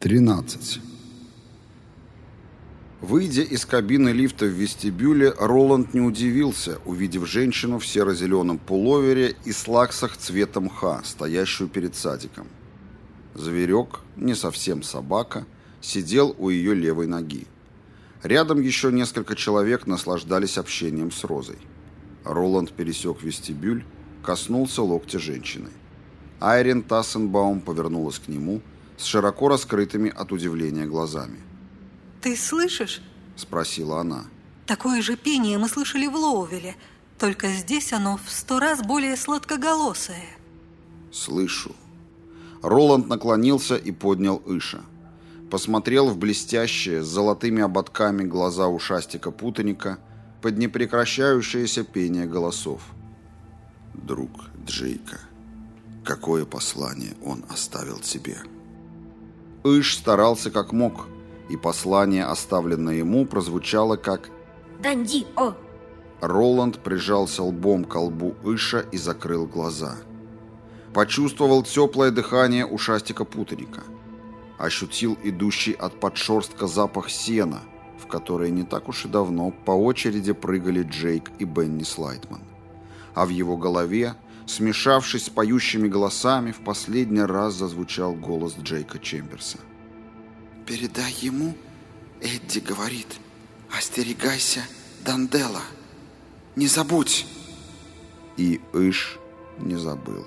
13. Выйдя из кабины лифта в вестибюле, Роланд не удивился, увидев женщину в серо-зеленом пуловере и слаксах цвета мха, стоящую перед садиком. Зверек, не совсем собака, сидел у ее левой ноги. Рядом еще несколько человек наслаждались общением с Розой. Роланд пересек вестибюль, коснулся локтя женщины. Айрин Тассенбаум повернулась к нему – с широко раскрытыми от удивления глазами. «Ты слышишь?» – спросила она. «Такое же пение мы слышали в Лоувеле, только здесь оно в сто раз более сладкоголосое». «Слышу». Роланд наклонился и поднял Иша. Посмотрел в блестящие, с золотыми ободками глаза ушастика-путаника под непрекращающееся пение голосов. «Друг Джейка, какое послание он оставил тебе?» Иш старался как мог, и послание, оставленное ему, прозвучало как «Данди, о!». Роланд прижался лбом к лбу Иша и закрыл глаза. Почувствовал теплое дыхание ушастика-путаника. Ощутил идущий от подшерстка запах сена, в который не так уж и давно по очереди прыгали Джейк и Бенни Слайтман. А в его голове Смешавшись с поющими голосами, в последний раз зазвучал голос Джейка Чемберса. «Передай ему, Эдди говорит, остерегайся Дандела. Не забудь!» И Иш не забыл.